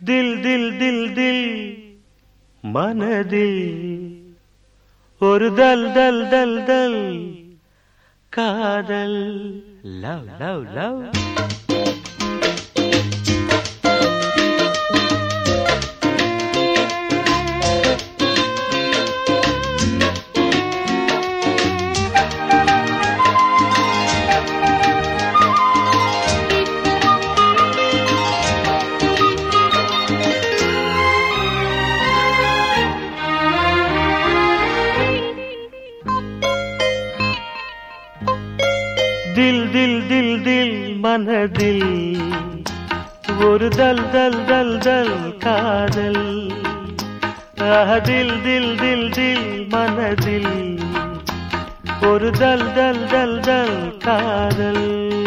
தில் தில் தில் தில் மனதில் ஒரு தல் தல் தல் தல் காதல் லவ் லவ் லவ் தில் தில் தில் தில் மனதில். ஒரு தல் தல் தல் தல் காதல். தில் தில் தில் தில் மனதில். ஒரு தல் தல் தல் தல் காதல்.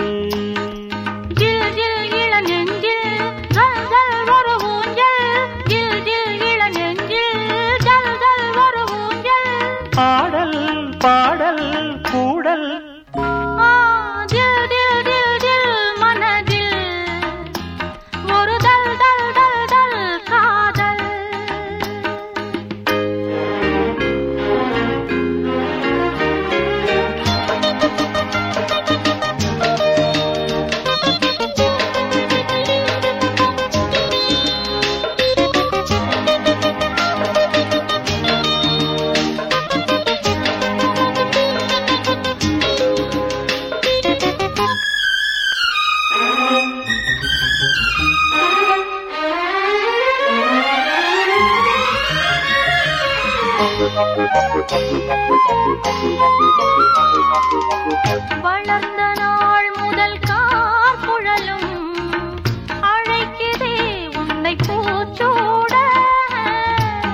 வளர்ந்த நாள் முதல் கார் குழலும். அழைக்கிறே உன்னை பூச்சோட.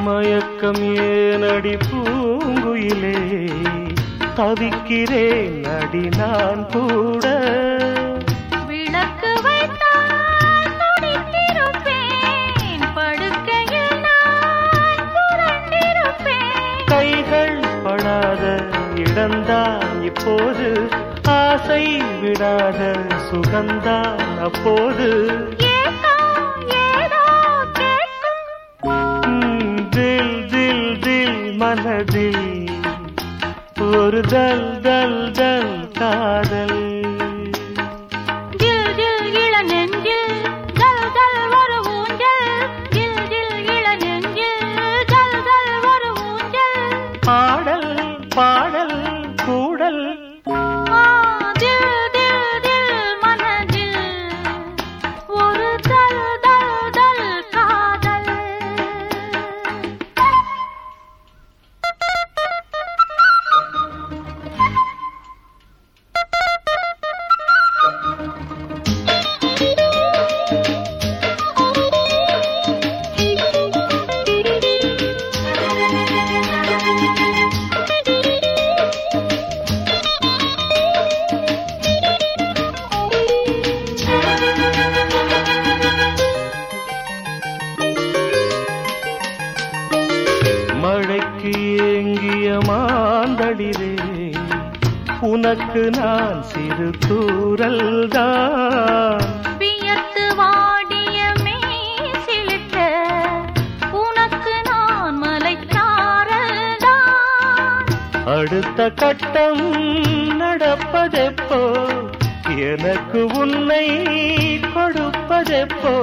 மயக்கம் ஏனடி பூங்குயிலே? தவிக்கிறேன் அடி நான் கூட. இப்போது ஆசை விடாத சுகந்தான் அப்போது. தில் தில் தில் மனதில் ஒரு தல் தல் தல் காதல். மாந்தளிரே உனக்கு நான் சிறு தூரல் தான் வியத்து வாடிய மேசிலிட்ட உனக்கு நான் மலைச்சாரல்தான் அடுத்த கட்டம் நடப்பதெப்போ? எனக்கு உன்னை கொடுப்பதெப்போ?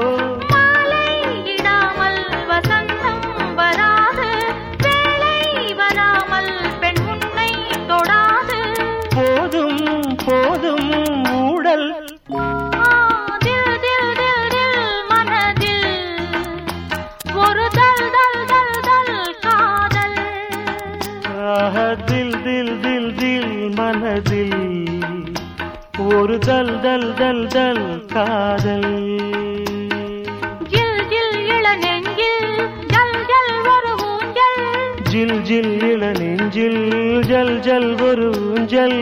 ஆஹ, தில் தில் தில் தில் மனதில். ஒரு தல் தல் தல் தல் காதல். ஜில் ஜில் இளநெஞ்சில் ஜல் ஜல் ஒரு ஊஞ்சல். ஜில் ஜில் இள நெஞ்சில் ஜல் ஜல் ஒரு ஊஞ்சல்.